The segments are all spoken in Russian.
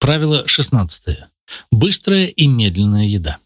Правило 16. Быстрая и медленная еда.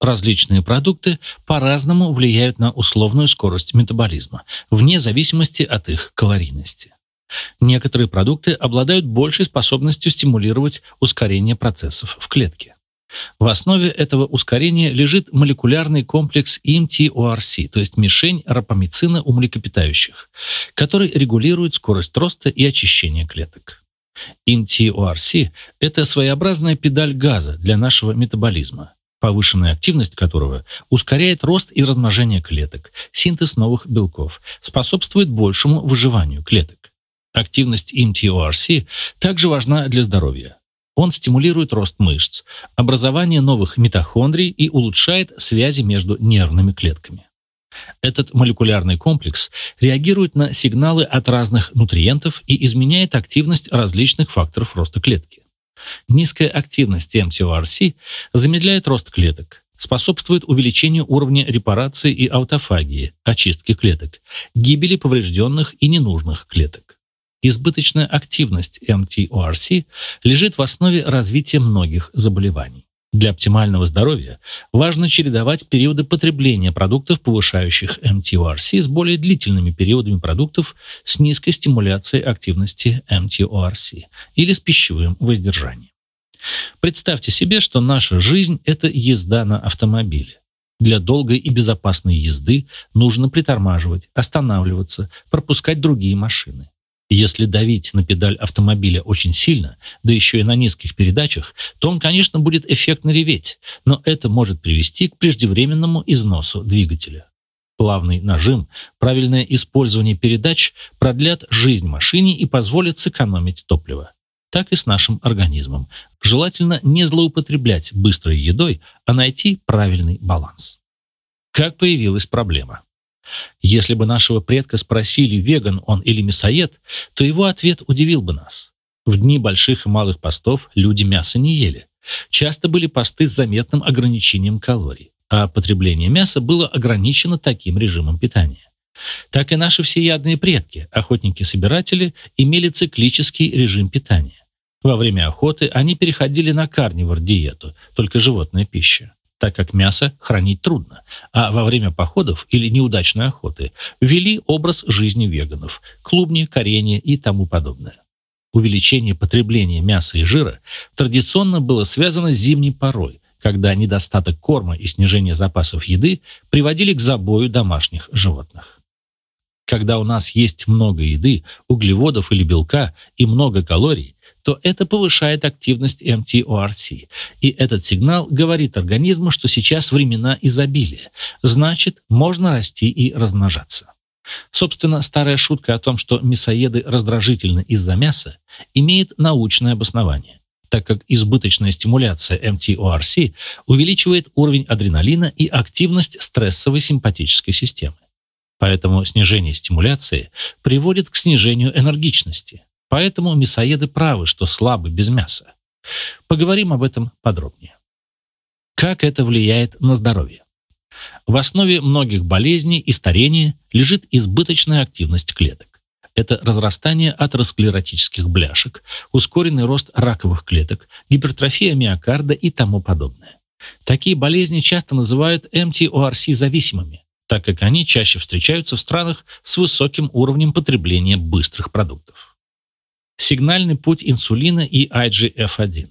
Различные продукты по-разному влияют на условную скорость метаболизма, вне зависимости от их калорийности. Некоторые продукты обладают большей способностью стимулировать ускорение процессов в клетке. В основе этого ускорения лежит молекулярный комплекс МТОРС, то есть мишень рапамицина у млекопитающих, который регулирует скорость роста и очищения клеток. МТОРС – это своеобразная педаль газа для нашего метаболизма, повышенная активность которого ускоряет рост и размножение клеток, синтез новых белков, способствует большему выживанию клеток. Активность МТОРС также важна для здоровья. Он стимулирует рост мышц, образование новых митохондрий и улучшает связи между нервными клетками. Этот молекулярный комплекс реагирует на сигналы от разных нутриентов и изменяет активность различных факторов роста клетки. Низкая активность МТОРС замедляет рост клеток, способствует увеличению уровня репарации и аутофагии, очистки клеток, гибели поврежденных и ненужных клеток. Избыточная активность МТОРС лежит в основе развития многих заболеваний. Для оптимального здоровья важно чередовать периоды потребления продуктов, повышающих МТОРС, с более длительными периодами продуктов с низкой стимуляцией активности МТОРС или с пищевым воздержанием. Представьте себе, что наша жизнь – это езда на автомобиле. Для долгой и безопасной езды нужно притормаживать, останавливаться, пропускать другие машины. Если давить на педаль автомобиля очень сильно, да еще и на низких передачах, то он, конечно, будет эффектно реветь, но это может привести к преждевременному износу двигателя. Плавный нажим, правильное использование передач продлят жизнь машине и позволят сэкономить топливо. Так и с нашим организмом. Желательно не злоупотреблять быстрой едой, а найти правильный баланс. Как появилась проблема? Если бы нашего предка спросили, веган он или мясоед, то его ответ удивил бы нас. В дни больших и малых постов люди мясо не ели. Часто были посты с заметным ограничением калорий, а потребление мяса было ограничено таким режимом питания. Так и наши всеядные предки, охотники-собиратели, имели циклический режим питания. Во время охоты они переходили на карнивор-диету, только животная пища так как мясо хранить трудно, а во время походов или неудачной охоты ввели образ жизни веганов – клубни, коренья и тому подобное. Увеличение потребления мяса и жира традиционно было связано с зимней порой, когда недостаток корма и снижение запасов еды приводили к забою домашних животных. Когда у нас есть много еды, углеводов или белка и много калорий, то это повышает активность МТОРС. И этот сигнал говорит организму, что сейчас времена изобилия. Значит, можно расти и размножаться. Собственно, старая шутка о том, что мясоеды раздражительны из-за мяса, имеет научное обоснование так как избыточная стимуляция МТОРС увеличивает уровень адреналина и активность стрессовой симпатической системы. Поэтому снижение стимуляции приводит к снижению энергичности. Поэтому мясоеды правы, что слабы без мяса. Поговорим об этом подробнее. Как это влияет на здоровье? В основе многих болезней и старения лежит избыточная активность клеток. Это разрастание атеросклеротических бляшек, ускоренный рост раковых клеток, гипертрофия миокарда и тому подобное. Такие болезни часто называют МТОРС-зависимыми, так как они чаще встречаются в странах с высоким уровнем потребления быстрых продуктов. Сигнальный путь инсулина и IGF-1.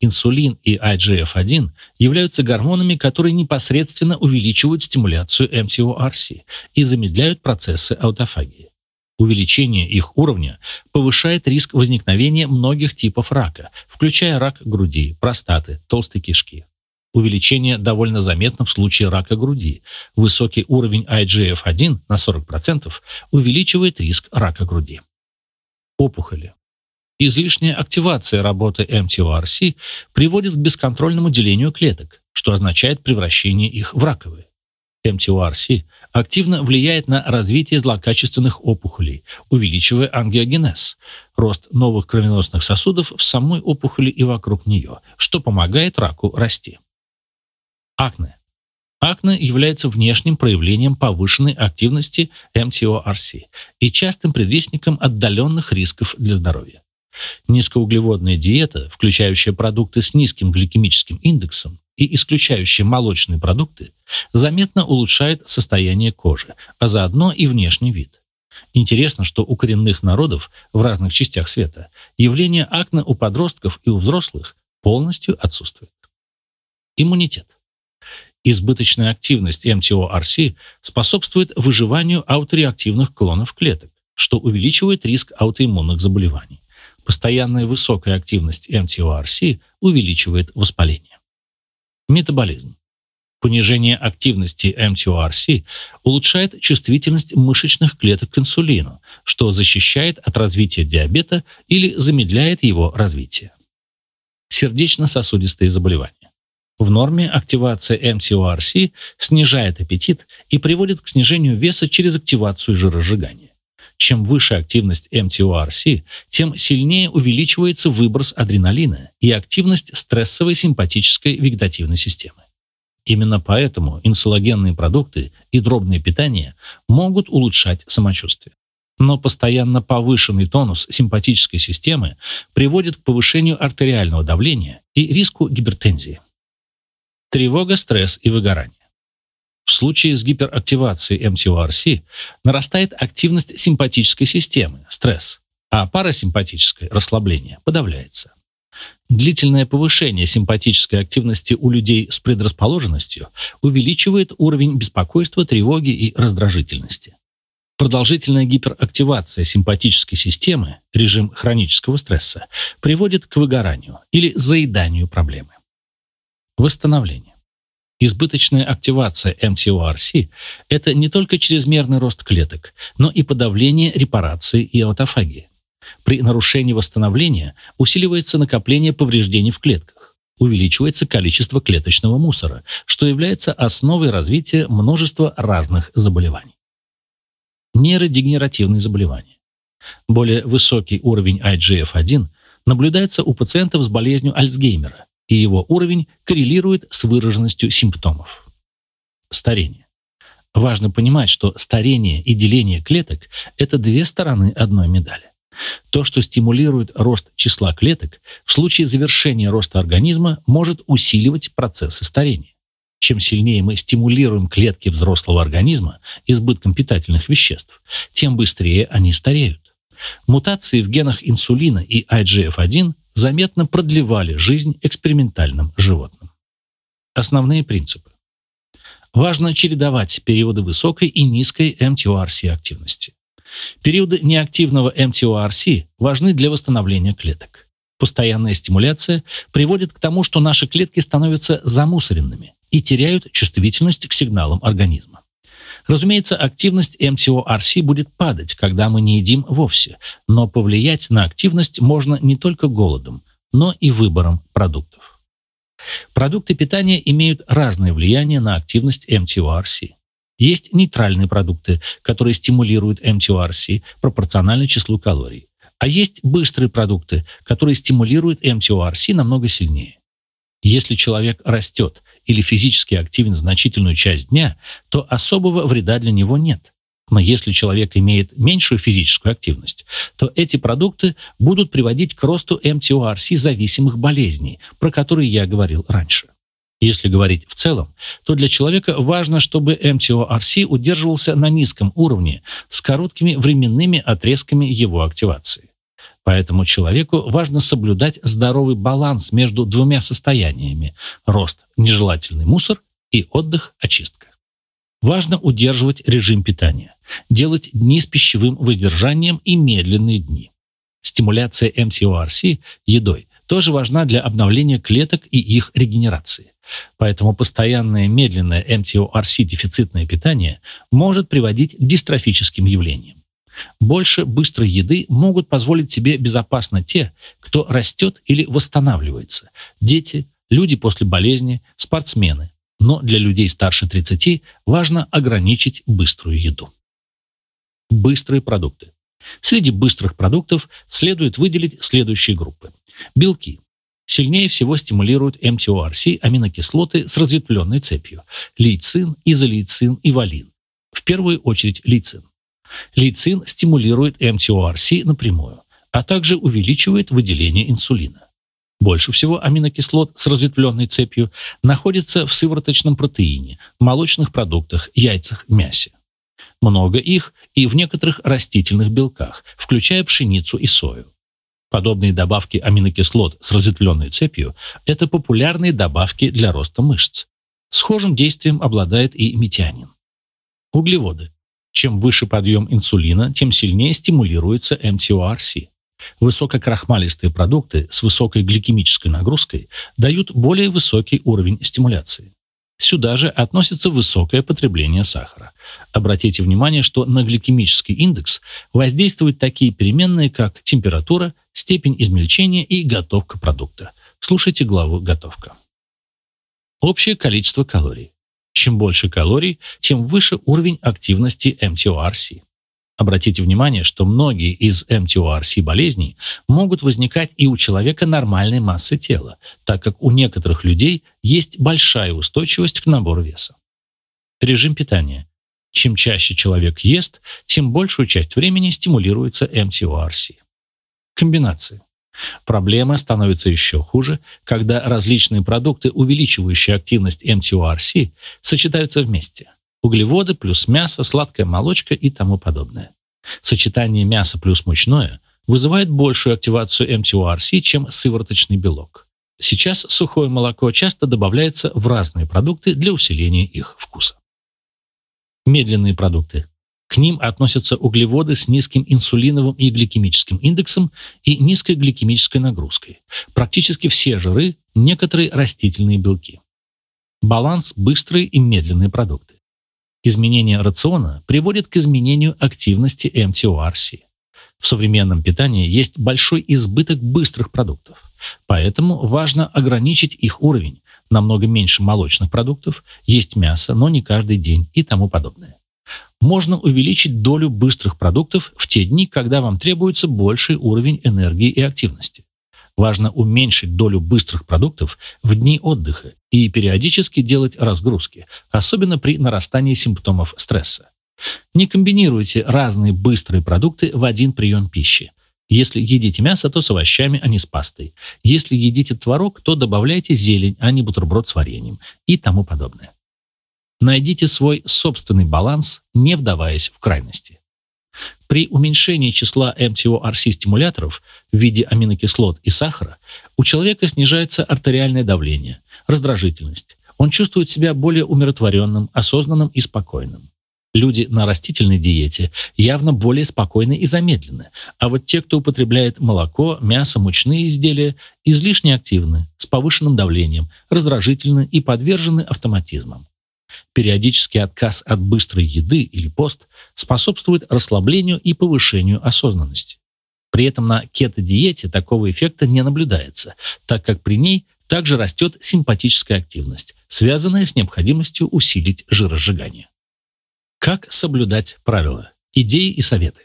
Инсулин и IGF-1 являются гормонами, которые непосредственно увеличивают стимуляцию МТОРС и замедляют процессы аутофагии. Увеличение их уровня повышает риск возникновения многих типов рака, включая рак груди, простаты, толстой кишки. Увеличение довольно заметно в случае рака груди. Высокий уровень IGF-1 на 40% увеличивает риск рака груди. Опухоли. Излишняя активация работы МТОРС приводит к бесконтрольному делению клеток, что означает превращение их в раковые. МТОРС активно влияет на развитие злокачественных опухолей, увеличивая ангиогенез, рост новых кровеносных сосудов в самой опухоли и вокруг нее, что помогает раку расти. Акне. Акне является внешним проявлением повышенной активности МТОРС и частым предвестником отдаленных рисков для здоровья. Низкоуглеводная диета, включающая продукты с низким гликемическим индексом и исключающая молочные продукты, заметно улучшает состояние кожи, а заодно и внешний вид. Интересно, что у коренных народов в разных частях света явление акне у подростков и у взрослых полностью отсутствует. Иммунитет. Избыточная активность МТО-РС способствует выживанию аутореактивных клонов клеток, что увеличивает риск аутоиммунных заболеваний. Постоянная высокая активность МТО-РС увеличивает воспаление. Метаболизм. Понижение активности МТО-РС улучшает чувствительность мышечных клеток к инсулину, что защищает от развития диабета или замедляет его развитие. Сердечно-сосудистые заболевания. В норме активация МТО-РС снижает аппетит и приводит к снижению веса через активацию жиросжигания. Чем выше активность МТО-РС, тем сильнее увеличивается выброс адреналина и активность стрессовой симпатической вегетативной системы. Именно поэтому инсулогенные продукты и дробное питание могут улучшать самочувствие. Но постоянно повышенный тонус симпатической системы приводит к повышению артериального давления и риску гипертензии. Тревога, стресс и выгорание. В случае с гиперактивацией МТОРС нарастает активность симпатической системы, стресс, а парасимпатическое расслабление подавляется. Длительное повышение симпатической активности у людей с предрасположенностью увеличивает уровень беспокойства, тревоги и раздражительности. Продолжительная гиперактивация симпатической системы, режим хронического стресса, приводит к выгоранию или заеданию проблемы. Восстановление. Избыточная активация МТОРС – это не только чрезмерный рост клеток, но и подавление репарации и аутофагии. При нарушении восстановления усиливается накопление повреждений в клетках, увеличивается количество клеточного мусора, что является основой развития множества разных заболеваний. Нейродегенеративные заболевания. Более высокий уровень IGF-1 наблюдается у пациентов с болезнью Альцгеймера, и его уровень коррелирует с выраженностью симптомов. Старение. Важно понимать, что старение и деление клеток – это две стороны одной медали. То, что стимулирует рост числа клеток, в случае завершения роста организма может усиливать процессы старения. Чем сильнее мы стимулируем клетки взрослого организма избытком питательных веществ, тем быстрее они стареют. Мутации в генах инсулина и IGF-1 заметно продлевали жизнь экспериментальным животным. Основные принципы. Важно чередовать периоды высокой и низкой МТОРС активности. Периоды неактивного МТОРС важны для восстановления клеток. Постоянная стимуляция приводит к тому, что наши клетки становятся замусоренными и теряют чувствительность к сигналам организма. Разумеется, активность МТО-РС будет падать, когда мы не едим вовсе, но повлиять на активность можно не только голодом, но и выбором продуктов. Продукты питания имеют разное влияние на активность МТО-РС. Есть нейтральные продукты, которые стимулируют МТО-РС пропорционально числу калорий. А есть быстрые продукты, которые стимулируют МТО-РС намного сильнее. Если человек растет или физически активен значительную часть дня, то особого вреда для него нет. Но если человек имеет меньшую физическую активность, то эти продукты будут приводить к росту МТОРС зависимых болезней, про которые я говорил раньше. Если говорить в целом, то для человека важно, чтобы МТОРС удерживался на низком уровне с короткими временными отрезками его активации. Поэтому человеку важно соблюдать здоровый баланс между двумя состояниями – рост, нежелательный мусор и отдых, очистка. Важно удерживать режим питания, делать дни с пищевым воздержанием и медленные дни. Стимуляция МСОРС едой тоже важна для обновления клеток и их регенерации. Поэтому постоянное медленное МТОРС-дефицитное питание может приводить к дистрофическим явлениям. Больше быстрой еды могут позволить себе безопасно те, кто растет или восстанавливается. Дети, люди после болезни, спортсмены. Но для людей старше 30 важно ограничить быструю еду. Быстрые продукты. Среди быстрых продуктов следует выделить следующие группы. Белки. Сильнее всего стимулируют МТОРС аминокислоты с разветвленной цепью. Лейцин, изолейцин и валин. В первую очередь лейцин. Лейцин стимулирует МТОРС напрямую. а также увеличивает выделение инсулина. Больше всего аминокислот с разветвленной цепью находится в сывороточном протеине, молочных продуктах, яйцах, мясе. Много их и в некоторых растительных белках, включая пшеницу и сою. Подобные добавки аминокислот с разветвленной цепью – это популярные добавки для роста мышц. Схожим действием обладает и метионин. Углеводы. Чем выше подъем инсулина, тем сильнее стимулируется МТОРС. Высококрахмалистые продукты с высокой гликемической нагрузкой дают более высокий уровень стимуляции. Сюда же относится высокое потребление сахара. Обратите внимание, что на гликемический индекс воздействуют такие переменные, как температура, степень измельчения и готовка продукта. Слушайте главу «Готовка». Общее количество калорий. Чем больше калорий, тем выше уровень активности МТОРС. Обратите внимание, что многие из МТОРС болезней могут возникать и у человека нормальной массы тела, так как у некоторых людей есть большая устойчивость к набору веса. Режим питания. Чем чаще человек ест, тем большую часть времени стимулируется МТОРС. Комбинации. Проблема становится еще хуже, когда различные продукты, увеличивающие активность МТОРС, сочетаются вместе – углеводы плюс мясо, сладкая молочка и тому подобное. Сочетание мяса плюс мучное вызывает большую активацию МТОРС, чем сывороточный белок. Сейчас сухое молоко часто добавляется в разные продукты для усиления их вкуса. Медленные продукты. К ним относятся углеводы с низким инсулиновым и гликемическим индексом и низкой гликемической нагрузкой. Практически все жиры, некоторые растительные белки. Баланс – быстрые и медленные продукты. Изменение рациона приводит к изменению активности МТОРС. В современном питании есть большой избыток быстрых продуктов, поэтому важно ограничить их уровень, намного меньше молочных продуктов, есть мясо, но не каждый день и тому подобное. Можно увеличить долю быстрых продуктов в те дни, когда вам требуется больший уровень энергии и активности. Важно уменьшить долю быстрых продуктов в дни отдыха и периодически делать разгрузки, особенно при нарастании симптомов стресса. Не комбинируйте разные быстрые продукты в один прием пищи. Если едите мясо, то с овощами, а не с пастой. Если едите творог, то добавляйте зелень, а не бутерброд с вареньем и тому подобное. Найдите свой собственный баланс, не вдаваясь в крайности. При уменьшении числа МТОРС-стимуляторов в виде аминокислот и сахара у человека снижается артериальное давление, раздражительность. Он чувствует себя более умиротворенным, осознанным и спокойным. Люди на растительной диете явно более спокойны и замедлены, а вот те, кто употребляет молоко, мясо, мучные изделия, излишне активны, с повышенным давлением, раздражительны и подвержены автоматизмам. Периодический отказ от быстрой еды или пост способствует расслаблению и повышению осознанности. При этом на кето-диете такого эффекта не наблюдается, так как при ней также растет симпатическая активность, связанная с необходимостью усилить жиросжигание. Как соблюдать правила? Идеи и советы.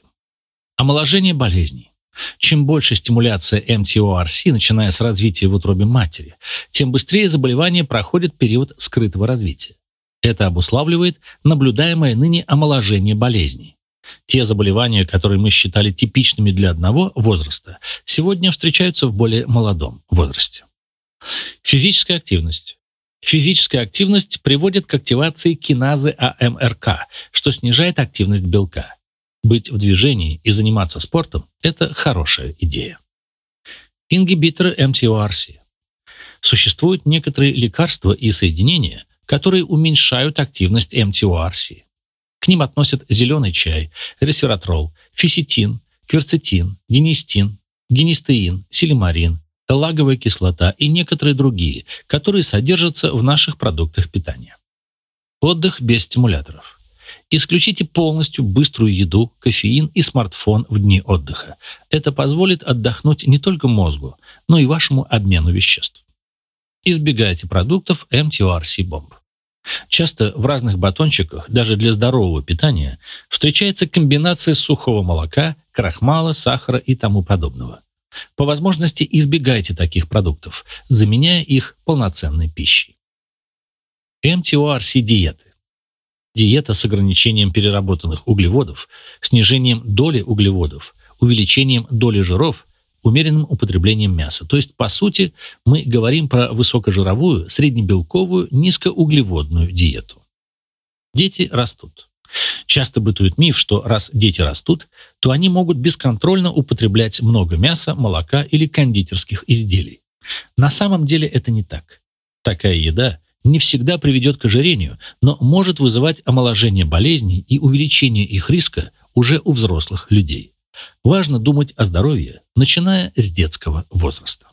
Омоложение болезней. Чем больше стимуляция МТОРС, начиная с развития в утробе матери, тем быстрее заболевание проходит период скрытого развития. Это обуславливает наблюдаемое ныне омоложение болезней. Те заболевания, которые мы считали типичными для одного возраста, сегодня встречаются в более молодом возрасте. Физическая активность. Физическая активность приводит к активации киназы АМРК, что снижает активность белка. Быть в движении и заниматься спортом – это хорошая идея. Ингибиторы МТОРС. Существуют некоторые лекарства и соединения – которые уменьшают активность МТОРС. К ним относят зеленый чай, ресвератрол, фисетин, кверцетин, генистин, генистеин, силимарин, лаговая кислота и некоторые другие, которые содержатся в наших продуктах питания. Отдых без стимуляторов. Исключите полностью быструю еду, кофеин и смартфон в дни отдыха. Это позволит отдохнуть не только мозгу, но и вашему обмену веществ. Избегайте продуктов МТОРС-бомб. Часто в разных батончиках, даже для здорового питания, встречается комбинация сухого молока, крахмала, сахара и тому подобного. По возможности избегайте таких продуктов, заменяя их полноценной пищей. МТОРС-диеты. Диета с ограничением переработанных углеводов, снижением доли углеводов, увеличением доли жиров, умеренным употреблением мяса. То есть, по сути, мы говорим про высокожировую, среднебелковую, низкоуглеводную диету. Дети растут. Часто бытует миф, что раз дети растут, то они могут бесконтрольно употреблять много мяса, молока или кондитерских изделий. На самом деле это не так. Такая еда не всегда приведет к ожирению, но может вызывать омоложение болезней и увеличение их риска уже у взрослых людей. Важно думать о здоровье, начиная с детского возраста.